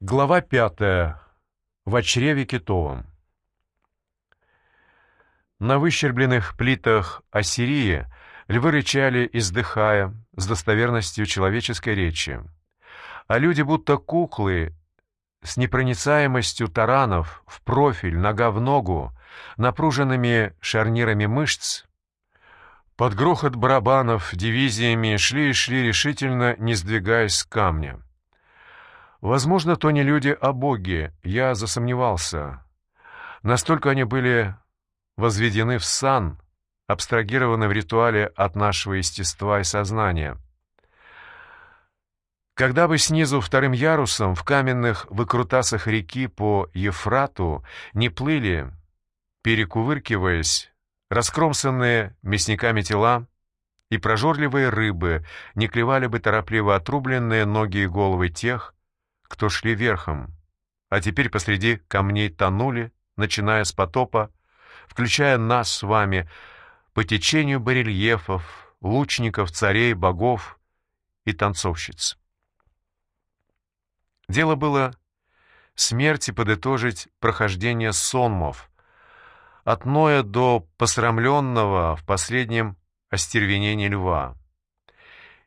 Глава пятая. В чреве китовом. На выщербленных плитах Ассирии львы рычали, издыхая, с достоверностью человеческой речи. А люди, будто куклы, с непроницаемостью таранов, в профиль, нога в ногу, напруженными шарнирами мышц, под грохот барабанов дивизиями шли и шли решительно, не сдвигаясь с камня. Возможно, то не люди, а боги. Я засомневался. Настолько они были возведены в сан, абстрагированы в ритуале от нашего естества и сознания. Когда бы снизу вторым ярусом в каменных выкрутасах реки по Ефрату не плыли, перекувыркиваясь, раскромсанные мясниками тела, и прожорливые рыбы не клевали бы торопливо отрубленные ноги и головы тех, кто шли верхом, а теперь посреди камней тонули, начиная с потопа, включая нас с вами, по течению барельефов, лучников, царей, богов и танцовщиц. Дело было смерти подытожить прохождение сонмов, от Ноя до посрамленного в последнем остервенении льва.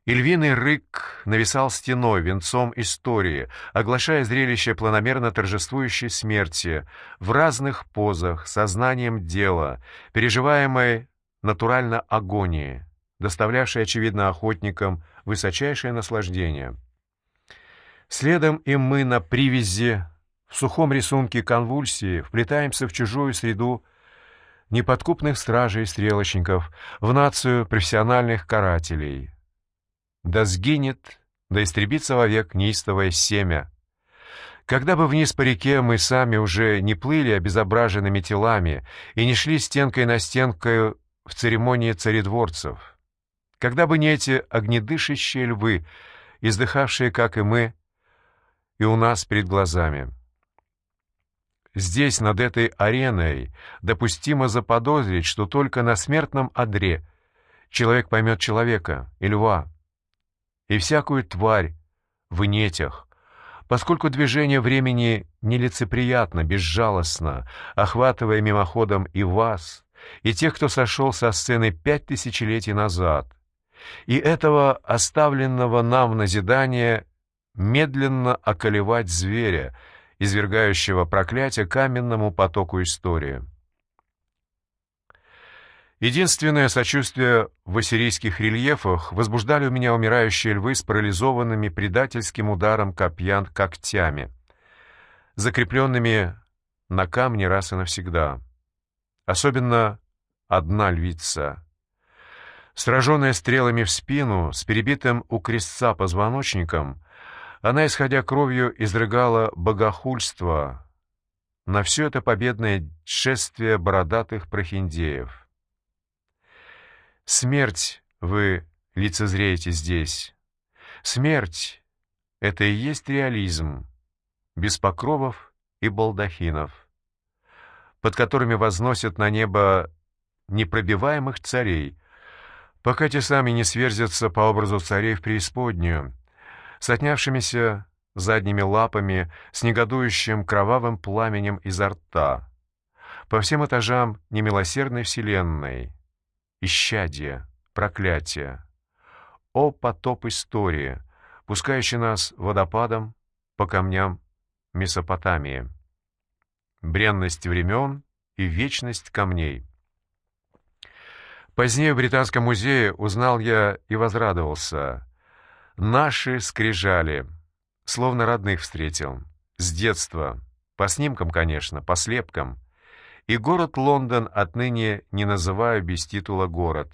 И львиный рык нависал стеной, венцом истории, оглашая зрелище планомерно торжествующей смерти в разных позах, сознанием дела, переживаемой натурально агонии, доставлявшей, очевидно, охотникам высочайшее наслаждение. Следом и мы на привязи, в сухом рисунке конвульсии, вплетаемся в чужую среду неподкупных стражей и стрелочников, в нацию профессиональных карателей — да сгинет, да истребится вовек неистовое семя. Когда бы вниз по реке мы сами уже не плыли обезображенными телами и не шли стенкой на стенкой в церемонии царедворцев, когда бы не эти огнедышащие львы, издыхавшие, как и мы, и у нас перед глазами. Здесь, над этой ареной, допустимо заподозрить, что только на смертном одре человек поймет человека и льва, и всякую тварь в инетях, поскольку движение времени нелицеприятно, безжалостно, охватывая мимоходом и вас, и тех, кто сошел со сцены пять тысячелетий назад, и этого оставленного нам в назидание медленно околевать зверя, извергающего проклятие каменному потоку истории. Единственное сочувствие в ассирийских рельефах возбуждали у меня умирающие львы с парализованными предательским ударом копьян когтями, закрепленными на камне раз и навсегда. Особенно одна львица. Сраженная стрелами в спину, с перебитым у крестца позвоночником, она, исходя кровью, изрыгала богохульство на все это победное шествие бородатых прохиндеев. Смерть вы лицезреете здесь. Смерть — это и есть реализм, без покровов и балдахинов, под которыми возносят на небо непробиваемых царей, пока те сами не сверзятся по образу царей в преисподнюю, с отнявшимися задними лапами, с негодующим кровавым пламенем изо рта, по всем этажам немилосердной вселенной — исчадие, проклятие. О потоп истории, пускающий нас водопадом по камням Месопотамии. Бренность времен и вечность камней. Позднее в Британском музее узнал я и возрадовался. Наши скрижали, словно родных встретил. С детства. По снимкам, конечно, по слепкам и город Лондон отныне не называю без титула город.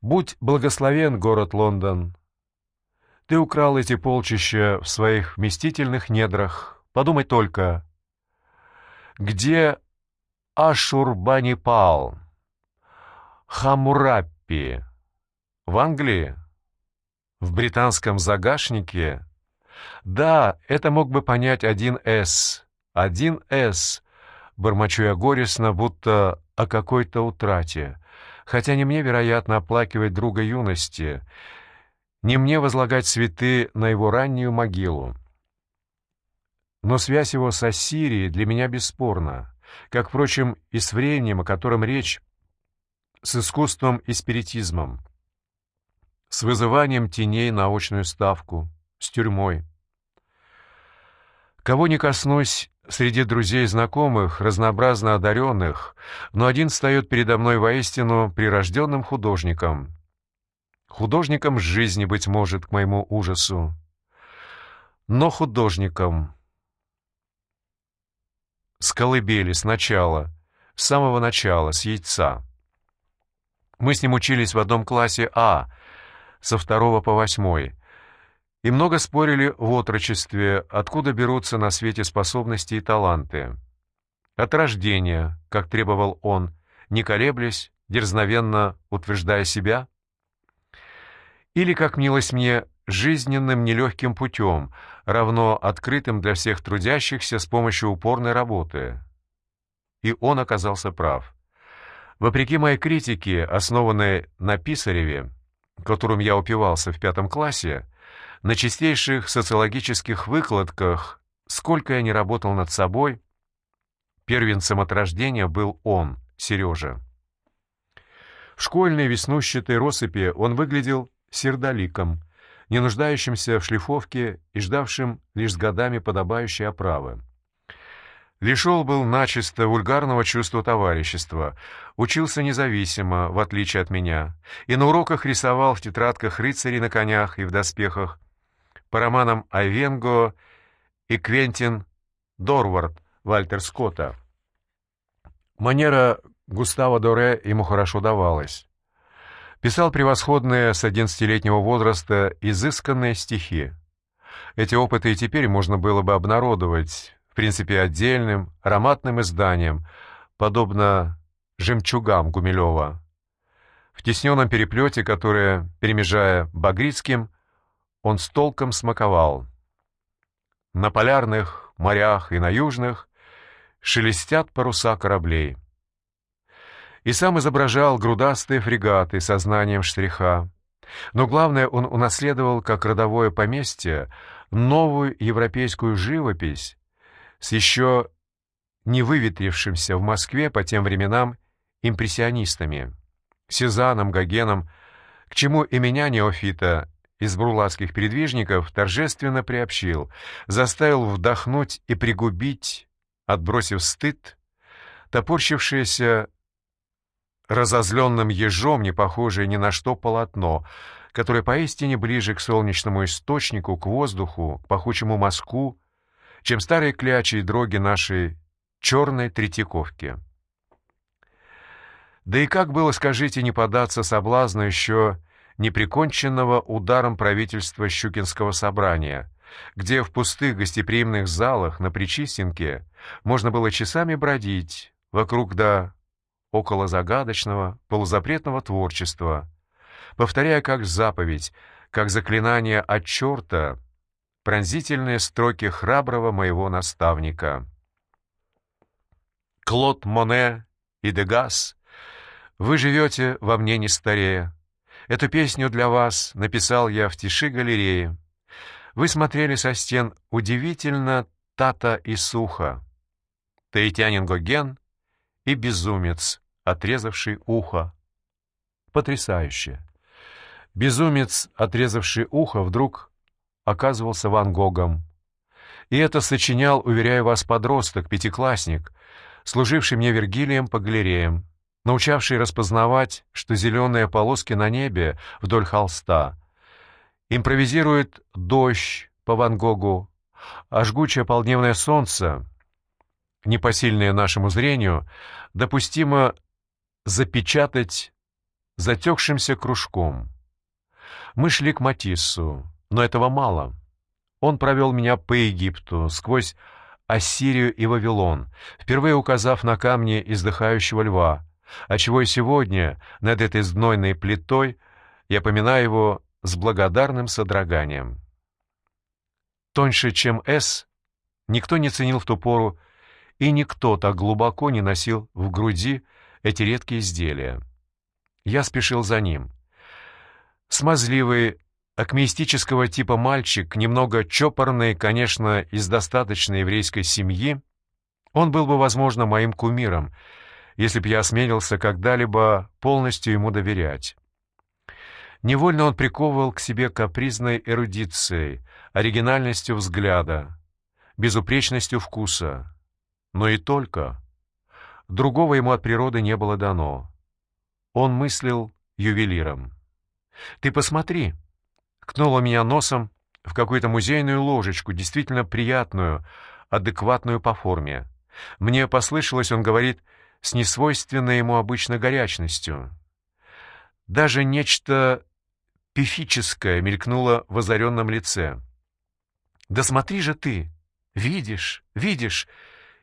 Будь благословен, город Лондон. Ты украл эти полчища в своих вместительных недрах. Подумай только, где Ашурбанипал, Хамураппи? В Англии? В британском загашнике? Да, это мог бы понять один С. Один С, бормочу я горестно, будто о какой-то утрате. Хотя не мне, вероятно, оплакивать друга юности, не мне возлагать цветы на его раннюю могилу. но связь его с Ассирией для меня бесспорна, как, впрочем, и с временем, о котором речь, с искусством и спиритизмом, с вызыванием теней на очную ставку, с тюрьмой. Кого не коснусь среди друзей и знакомых, разнообразно одаренных, но один встает передо мной воистину прирожденным художником. Художником жизни, быть может, к моему ужасу. Но художником. С колыбели, сначала, с самого начала, с яйца. Мы с ним учились в одном классе А, со второго по восьмой, и много спорили в отрочестве, откуда берутся на свете способности и таланты. От рождения, как требовал он, не колеблясь, дерзновенно утверждая себя? Или, как мнилось мне, жизненным нелегким путем, равно открытым для всех трудящихся с помощью упорной работы? И он оказался прав. Вопреки моей критике, основанной на Писареве, которым я упивался в пятом классе, на чистейших социологических выкладках, сколько я не работал над собой, первенцем от рождения был он, Сережа. В школьной веснущатой россыпи он выглядел сердоликом, не нуждающимся в шлифовке и ждавшим лишь с годами подобающей оправы. Лишел был начисто вульгарного чувства товарищества, учился независимо, в отличие от меня, и на уроках рисовал в тетрадках рыцарей на конях и в доспехах, по романам Айвенго и Квентин Дорвард Вальтер Скотта. Манера Густава Доре ему хорошо давалась. Писал превосходные с одиннадцатилетнего возраста изысканные стихи. Эти опыты и теперь можно было бы обнародовать, в принципе, отдельным, ароматным изданием, подобно «Жемчугам» Гумилева. В тесненном переплете, которое, перемежая Багрицким, он с толком смаковал. На полярных морях и на южных шелестят паруса кораблей. И сам изображал грудастые фрегаты со знанием штриха. Но главное, он унаследовал, как родовое поместье, новую европейскую живопись с еще не выветрившимся в Москве по тем временам импрессионистами, Сезаном, Гогеном, к чему и меня, неофита, из бурлацких передвижников торжественно приобщил, заставил вдохнуть и пригубить, отбросив стыд, топорщившееся разозленным ежом, не похожее ни на что полотно, которое поистине ближе к солнечному источнику, к воздуху, к пахучему мазку, чем старые клячи и дроги нашей черной Третьяковки. Да и как было, скажите, не податься соблазну еще неприконченного ударом правительства Щукинского собрания, где в пустых гостеприимных залах на Причистенке можно было часами бродить вокруг да около загадочного, полузапретного творчества, повторяя как заповедь, как заклинание от черта пронзительные строки храброго моего наставника. Клод Моне и Дегас, вы живете во мне не старея. Эту песню для вас написал я в тиши галереи. Вы смотрели со стен удивительно тата и сухо. Таитянин Гоген и безумец, отрезавший ухо. Потрясающе. Безумец, отрезавший ухо, вдруг оказывался Ван Гогом. И это сочинял, уверяю вас, подросток, пятиклассник, служивший мне Вергилием по галереям, научавший распознавать, что зеленые полоски на небе вдоль холста импровизирует дождь по Ван Гогу, а жгучее полдневное солнце, непосильное нашему зрению, допустимо запечатать затекшимся кружком. Мы шли к Матиссу, но этого мало. Он провел меня по Египту, сквозь Ассирию и Вавилон, впервые указав на камни издыхающего льва, отчего и сегодня над этой знойной плитой я поминаю его с благодарным содроганием. Тоньше, чем «С», никто не ценил в ту пору, и никто так глубоко не носил в груди эти редкие изделия. Я спешил за ним. Смазливый акмеистического типа мальчик, немного чопорный, конечно, из достаточно еврейской семьи, он был бы, возможно, моим кумиром, если б я осмелился когда-либо полностью ему доверять. Невольно он приковывал к себе капризной эрудицией, оригинальностью взгляда, безупречностью вкуса. Но и только. Другого ему от природы не было дано. Он мыслил ювелиром. «Ты посмотри!» Ткнула меня носом в какую-то музейную ложечку, действительно приятную, адекватную по форме. Мне послышалось, он говорит, с несвойственной ему обычно горячностью. Даже нечто пифическое мелькнуло в озаренном лице. «Да смотри же ты! Видишь, видишь!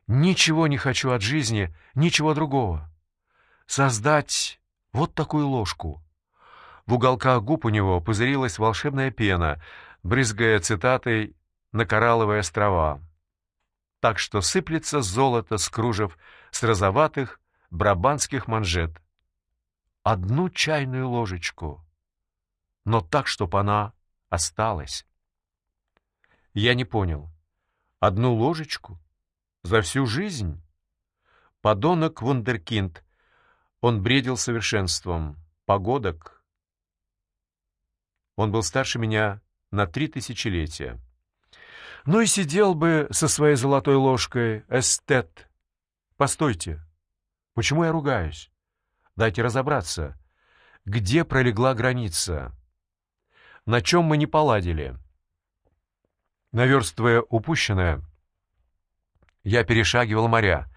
Ничего не хочу от жизни, ничего другого. Создать вот такую ложку, в уголках губ у него пузырилась волшебная пена, брызгая цитатой на коралловые острова. Так что сыплется золото с кружев с розоватых брабанских манжет. Одну чайную ложечку, но так, чтоб она осталась. Я не понял. Одну ложечку? За всю жизнь? Подонок вундеркинд. Он бредил совершенством. Погодок — он был старше меня на три тысячелетия. Ну и сидел бы со своей золотой ложкой, эстет. Постойте, почему я ругаюсь? Дайте разобраться, где пролегла граница? На чем мы не поладили? Наверстывая упущенное, я перешагивал моря.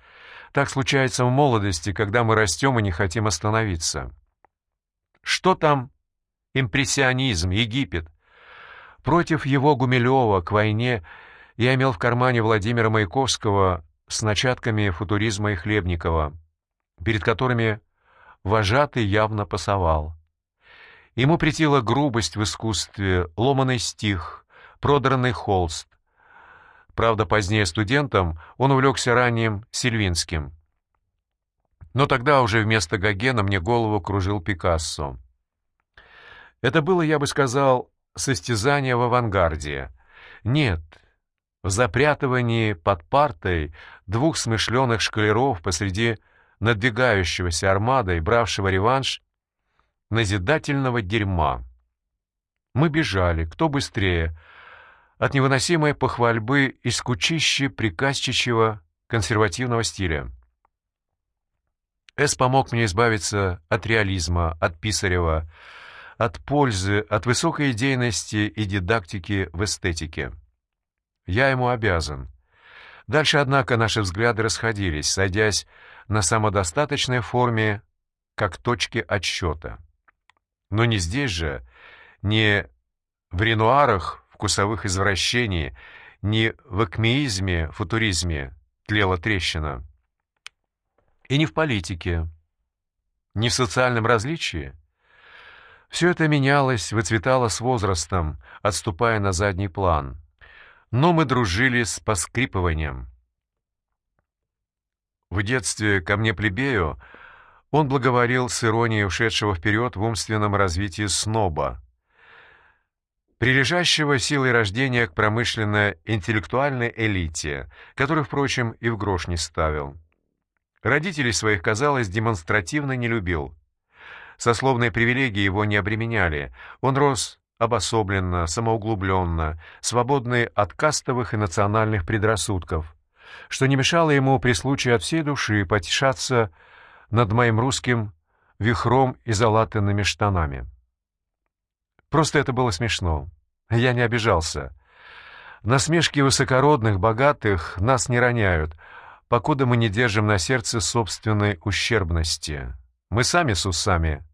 Так случается в молодости, когда мы растем и не хотим остановиться. Что там импрессионизм, Египет. Против его Гумилева к войне я имел в кармане Владимира Маяковского с начатками футуризма и Хлебникова, перед которыми вожатый явно пасовал. Ему претила грубость в искусстве, ломаный стих, продранный холст. Правда, позднее студентом он увлекся ранним Сильвинским. Но тогда уже вместо Гогена мне голову кружил Пикассо. Это было, я бы сказал, состязание в авангарде. Нет, в запрятывании под партой двух смышленых шкалеров посреди надвигающегося армадой, бравшего реванш, назидательного дерьма. Мы бежали, кто быстрее, от невыносимой похвальбы и скучищи приказчичьего консервативного стиля. Эс помог мне избавиться от реализма, от Писарева, от пользы, от высокой идейности и дидактики в эстетике. Я ему обязан. Дальше, однако, наши взгляды расходились, садясь на самодостаточной форме, как точки отсчета. Но не здесь же, не в ренуарах вкусовых извращений, не в акмеизме, футуризме тлела трещина. И не в политике, не в социальном различии, все это менялось, выцветало с возрастом, отступая на задний план. Но мы дружили с поскрипыванием. В детстве ко мне плебею он благоволил с иронией ушедшего вперед в умственном развитии сноба, прилежащего силой рождения к промышленно-интеллектуальной элите, который, впрочем, и в грош не ставил. Родителей своих, казалось, демонстративно не любил. Сословные привилегии его не обременяли. Он рос обособленно, самоуглубленно, свободный от кастовых и национальных предрассудков, что не мешало ему при случае от всей души потешаться над моим русским вихром и залатанными штанами. Просто это было смешно. Я не обижался. Насмешки высокородных, богатых нас не роняют, покуда мы не держим на сердце собственной ущербности. Мы сами с усами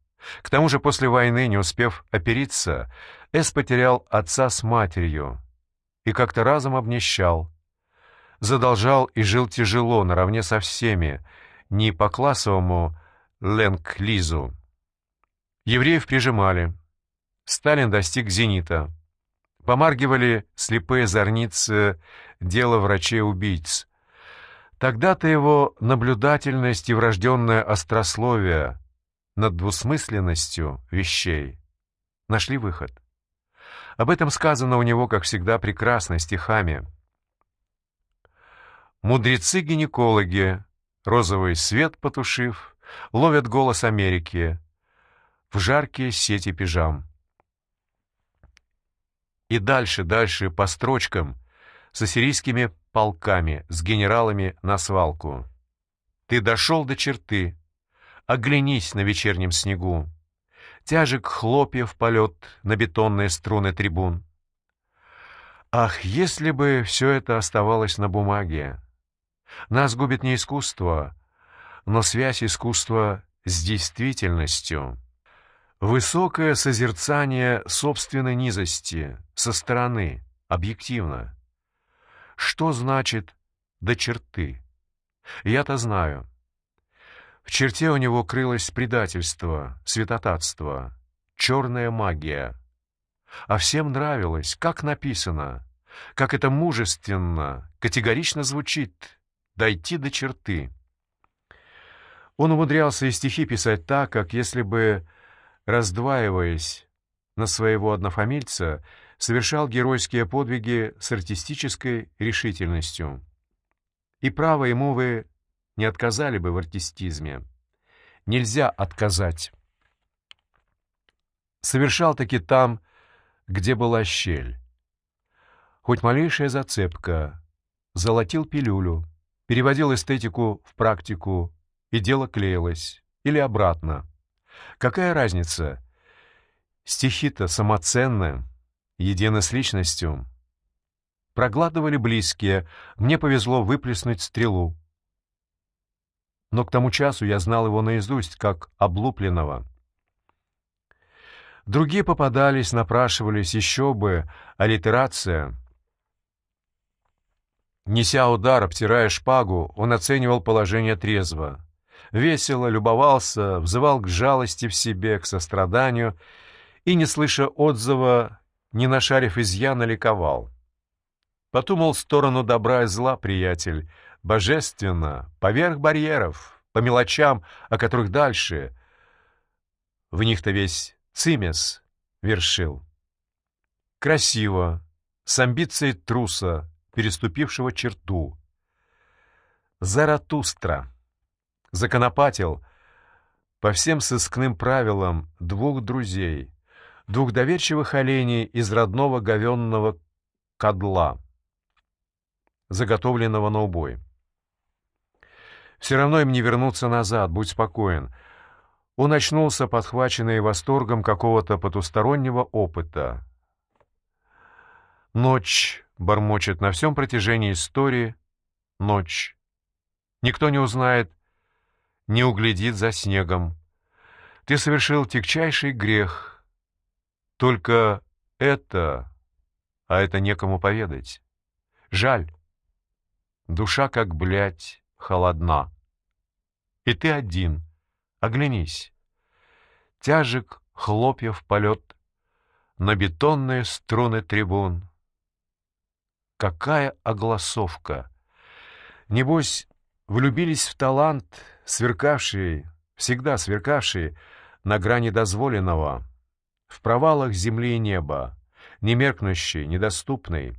к тому же после войны, не успев опериться, Эс потерял отца с матерью и как-то разом обнищал. Задолжал и жил тяжело, наравне со всеми, не по классовому ленг-лизу. Евреев прижимали. Сталин достиг зенита. Помаргивали слепые зорницы дела врачей-убийц. Тогда-то его наблюдательность и врожденное острословие — над двусмысленностью вещей, нашли выход. Об этом сказано у него, как всегда, прекрасно, стихами. Мудрецы-гинекологи, розовый свет потушив, ловят голос Америки в жаркие сети пижам. И дальше, дальше по строчкам с ассирийскими полками, с генералами на свалку. Ты дошел до черты, оглянись на вечернем снегу. Тяжек хлопьев полет на бетонные струны трибун. Ах, если бы все это оставалось на бумаге! Нас губит не искусство, но связь искусства с действительностью. Высокое созерцание собственной низости со стороны, объективно. Что значит «до черты»? Я-то знаю. В черте у него крылось предательство, святотатство, черная магия. А всем нравилось, как написано, как это мужественно, категорично звучит «дойти до черты». Он умудрялся и стихи писать так, как если бы, раздваиваясь на своего однофамильца, совершал геройские подвиги с артистической решительностью. И право ему вы не отказали бы в артистизме. Нельзя отказать. Совершал таки там, где была щель. Хоть малейшая зацепка, золотил пилюлю, переводил эстетику в практику, и дело клеилось. Или обратно. Какая разница? Стихи-то самоценны, едины с личностью. Прогладывали близкие, мне повезло выплеснуть стрелу. Но к тому часу я знал его наизусть, как облупленного. Другие попадались, напрашивались, еще бы, аллитерация — Неся удар, обтирая шпагу, он оценивал положение трезво весело любовался, взывал к жалости в себе, к состраданию и, не слыша отзыва, не нашарив изъяна, ликовал. Подумал в сторону добра и зла, приятель, божественно, поверх барьеров, по мелочам, о которых дальше. В них-то весь цимес вершил. Красиво, с амбицией труса, переступившего черту. Заратустра законопатил по всем сыскным правилам двух друзей, двух доверчивых оленей из родного говенного кадла, заготовленного на убой. Все равно им не вернуться назад, будь спокоен. Он очнулся, подхваченный восторгом какого-то потустороннего опыта. Ночь бормочет на всем протяжении истории. Ночь. Никто не узнает, не углядит за снегом. Ты совершил тягчайший грех. Только это, а это некому поведать. Жаль. Душа, как блядь, холодна. И ты один. Оглянись. Тяжек хлопьев полет на бетонные струны трибун. Какая огласовка! Небось, влюбились в талант — сверкавшие, всегда сверкавшие на грани дозволенного, в провалах земли и неба, немеркнущий, недоступный.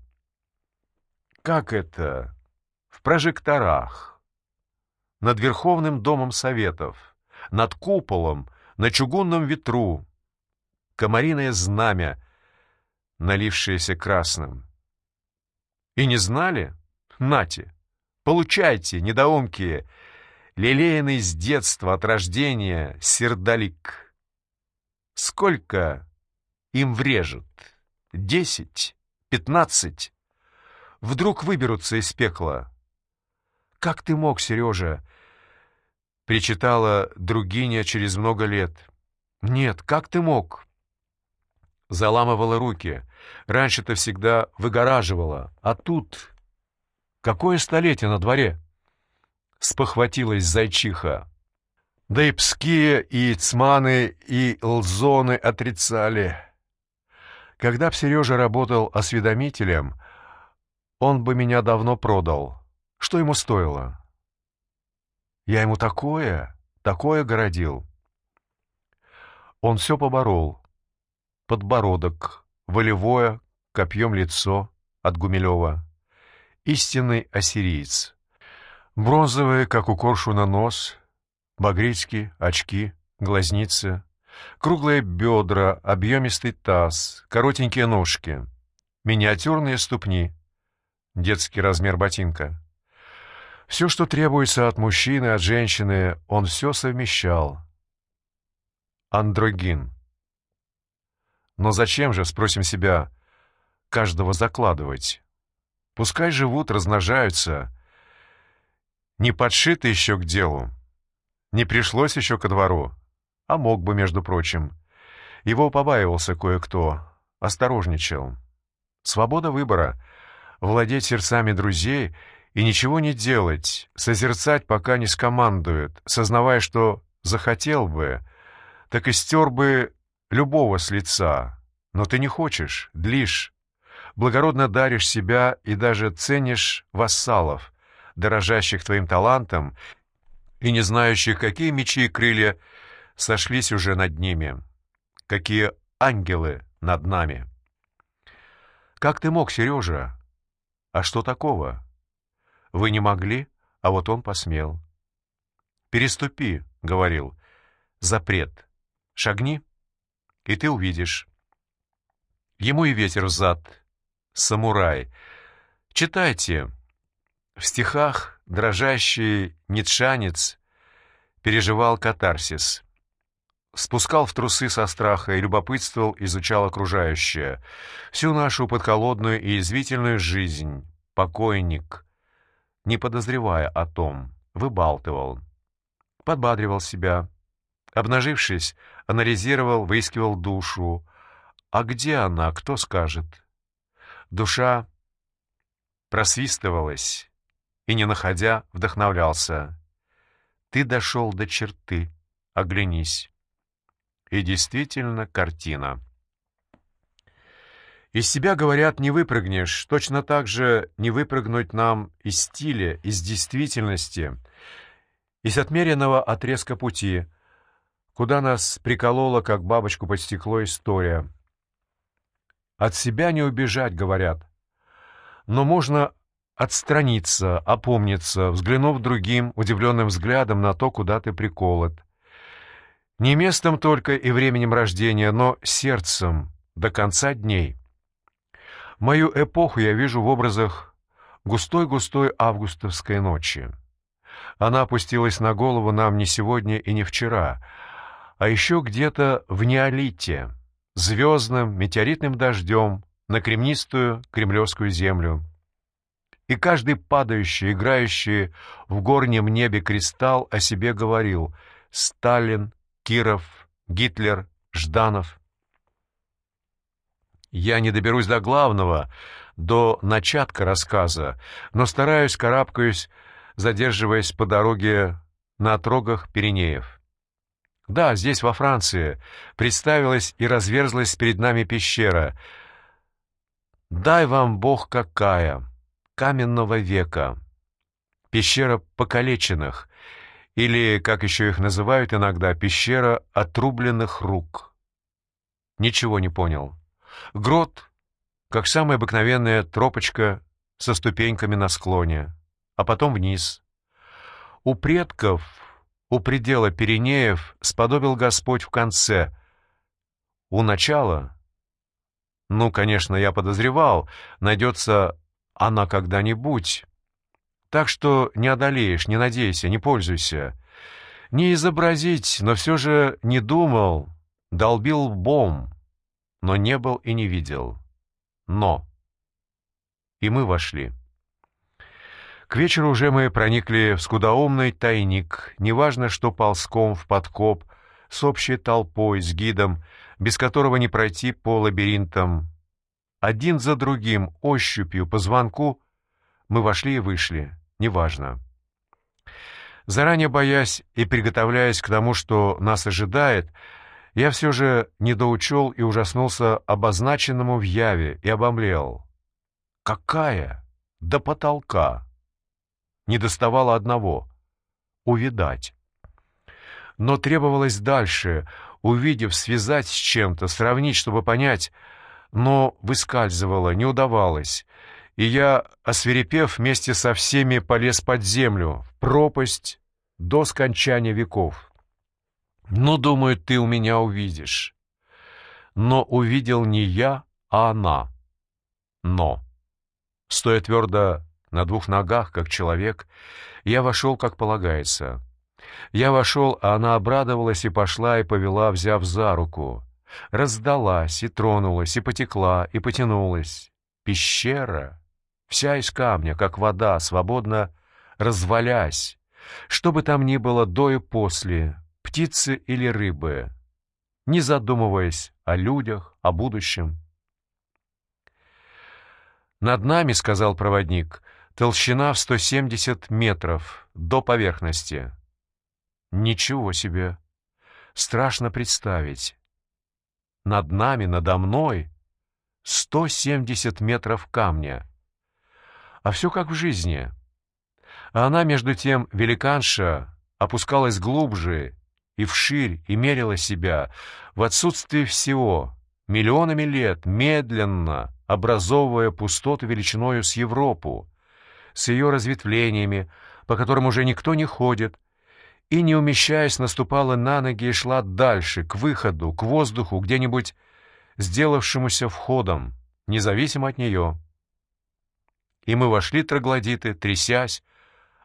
Как это? В прожекторах, над Верховным домом Советов, над куполом, на чугунном ветру, комариное знамя, налившееся красным. И не знали? Нате, получайте, недоумки, лелеянный с детства, от рождения, сердолик. Сколько им врежут? Десять? Пятнадцать? Вдруг выберутся из пекла? Как ты мог, Сережа? Причитала другиня через много лет. Нет, как ты мог? Заламывала руки. Раньше-то всегда выгораживала. А тут... Какое столетие на дворе? — спохватилась зайчиха. Да и пские, и цманы, и лзоны отрицали. Когда б Сережа работал осведомителем, он бы меня давно продал. Что ему стоило? Я ему такое, такое городил. Он все поборол. Подбородок, волевое, копьем лицо от Гумилева. Истинный ассириец. Бронзовый, как у коршуна, нос, багрицкий, очки, глазницы, круглые бедра, объемистый таз, коротенькие ножки, миниатюрные ступни, детский размер ботинка. Все, что требуется от мужчины, от женщины, он все совмещал. Андрогин. Но зачем же, спросим себя, каждого закладывать? Пускай живут, размножаются. Не подшиты еще к делу. Не пришлось еще ко двору. А мог бы, между прочим. Его побаивался кое-кто, осторожничал. Свобода выбора — владеть сердцами друзей и ничего не делать, созерцать, пока не скомандуют, сознавая, что захотел бы, так и стер бы любого с лица. Но ты не хочешь, длишь, благородно даришь себя и даже ценишь вассалов, дорожащих твоим талантом и не знающих, какие мечи и крылья сошлись уже над ними, какие ангелы над нами. Как ты мог, Сережа? А что такого? Вы не могли, а вот он посмел. «Переступи», — говорил, — «запрет. Шагни, и ты увидишь». Ему и ветер взад, самурай. Читайте. В стихах дрожащий ницшанец переживал катарсис. Спускал в трусы со страха и любопытствовал, изучал окружающее. Всю нашу подколодную и извительную жизнь. Покойник, не подозревая о том, выбалтывал. Подбадривал себя. Обнажившись, анализировал, выискивал душу. А где она, кто скажет? Душа просвистывалась и, не находя, вдохновлялся. «Ты дошел до черты, оглянись». И действительно картина. Из себя, говорят, не выпрыгнешь, точно так же не выпрыгнуть нам из стиля, из действительности, из отмеренного отрезка пути, куда нас приколола, как бабочку под стекло, история — от себя не убежать, говорят. Но можно отстраниться, опомниться, взглянув другим, удивленным взглядом на то, куда ты приколот. Не местом только и временем рождения, но сердцем до конца дней. Мою эпоху я вижу в образах густой-густой августовской ночи. Она опустилась на голову нам не сегодня и не вчера, а еще где-то в неолите — звездным метеоритным дождем на кремнистую кремлевскую землю. И каждый падающий, играющий в горнем небе кристалл о себе говорил «Сталин», «Киров», «Гитлер», «Жданов». Я не доберусь до главного, до начатка рассказа, но стараюсь, карабкаюсь, задерживаясь по дороге на отрогах Пиренеев. Да, здесь, во Франции, представилась и разверзлась перед нами пещера. Дай вам Бог какая, каменного века. Пещера покалеченных, или, как еще их называют иногда, пещера отрубленных рук. Ничего не понял. Грот, как самая обыкновенная тропочка со ступеньками на склоне, а потом вниз. У предков у предела Пиренеев сподобил Господь в конце. У начала? Ну, конечно, я подозревал, найдется она когда-нибудь. Так что не одолеешь, не надейся, не пользуйся. Не изобразить, но все же не думал, долбил бом, но не был и не видел. Но. И мы вошли. К вечеру уже мы проникли в скудоумный тайник, неважно, что ползком в подкоп, с общей толпой, с гидом, без которого не пройти по лабиринтам. Один за другим, ощупью, по звонку, мы вошли и вышли, неважно. Заранее боясь и приготовляясь к тому, что нас ожидает, я все же недоучел и ужаснулся обозначенному в яве и обомлел. «Какая? До потолка!» не доставало одного — увидать. Но требовалось дальше, увидев, связать с чем-то, сравнить, чтобы понять, но выскальзывала, не удавалось, и я, осверепев вместе со всеми, полез под землю, в пропасть до скончания веков. Ну, думаю, ты у меня увидишь. Но увидел не я, а она. Но, стоя твердо на двух ногах, как человек, я вошел, как полагается. Я вошел, а она обрадовалась и пошла, и повела, взяв за руку. Раздалась, и тронулась, и потекла, и потянулась. Пещера, вся из камня, как вода, свободно развалясь. Что бы там ни было до и после, птицы или рыбы, не задумываясь о людях, о будущем. «Над нами, — сказал проводник, — толщина в 170 метров до поверхности». «Ничего себе! Страшно представить. Над нами, надо мной, 170 метров камня. А все как в жизни. А она, между тем, великанша, опускалась глубже и вширь, и мерила себя в отсутствие всего, миллионами лет, медленно образовывая пустоту величиною с Европу, с ее разветвлениями, по которым уже никто не ходит, и, не умещаясь, наступала на ноги и шла дальше, к выходу, к воздуху, где-нибудь сделавшемуся входом, независимо от нее. И мы вошли, троглодиты, трясясь,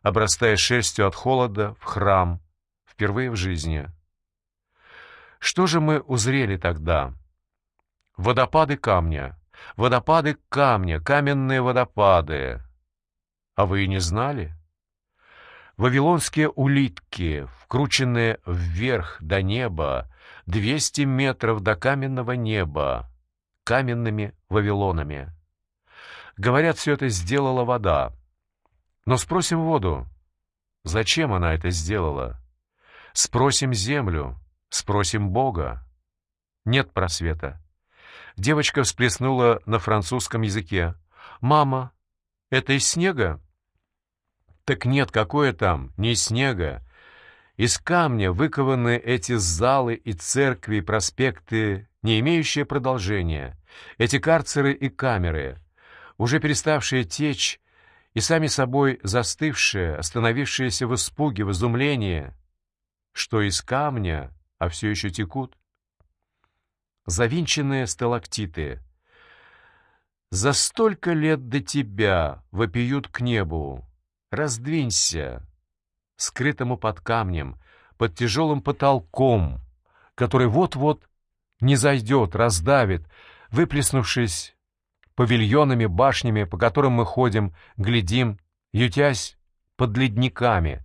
обрастая шерстью от холода, в храм, впервые в жизни. Что же мы узрели тогда? Водопады камня, водопады камня, каменные водопады. А вы и не знали? Вавилонские улитки, вкрученные вверх до неба, двести метров до каменного неба, каменными Вавилонами. Говорят, все это сделала вода. Но спросим воду, зачем она это сделала? Спросим землю, спросим Бога. Нет просвета. Девочка всплеснула на французском языке. «Мама, это из снега?» «Так нет, какое там, не из снега. Из камня выкованы эти залы и церкви, и проспекты, не имеющие продолжения, эти карцеры и камеры, уже переставшие течь и сами собой застывшие, остановившиеся в испуге, в изумлении, что из камня, а все еще текут. Завинченные сталактиты. За столько лет до тебя вопиют к небу. Раздвинься, скрытому под камнем, под тяжелым потолком, который вот-вот не зайдет, раздавит, выплеснувшись павильонами, башнями, по которым мы ходим, глядим, ютясь под ледниками,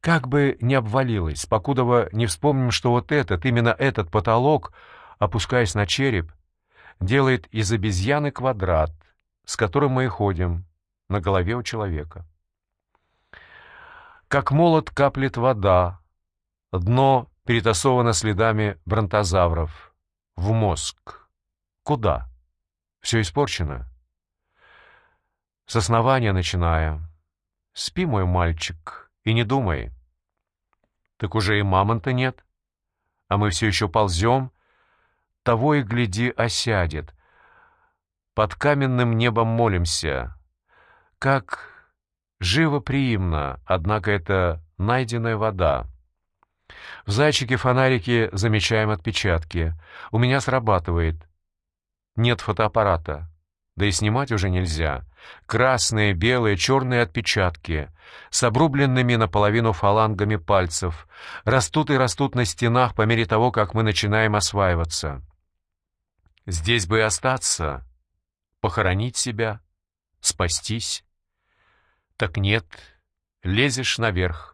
как бы не обвалилось, покудова не вспомним, что вот этот, именно этот потолок, опускаясь на череп, делает из обезьяны квадрат, с которым мы и ходим, на голове у человека. Как молот каплет вода, дно перетасовано следами бронтозавров. В мозг. Куда? Все испорчено. С основания начиная. Спи, мой мальчик, и не думай. Так уже и мамонта нет. А мы все еще ползем. Того и гляди осядет. Под каменным небом молимся. Как живо приимно, однако это найденная вода. В зайчике-фонарике замечаем отпечатки. У меня срабатывает. Нет фотоаппарата. Да и снимать уже нельзя. Красные, белые, черные отпечатки с обрубленными наполовину фалангами пальцев растут и растут на стенах по мере того, как мы начинаем осваиваться. Здесь бы и остаться, похоронить себя, спастись. Так нет, лезешь наверх.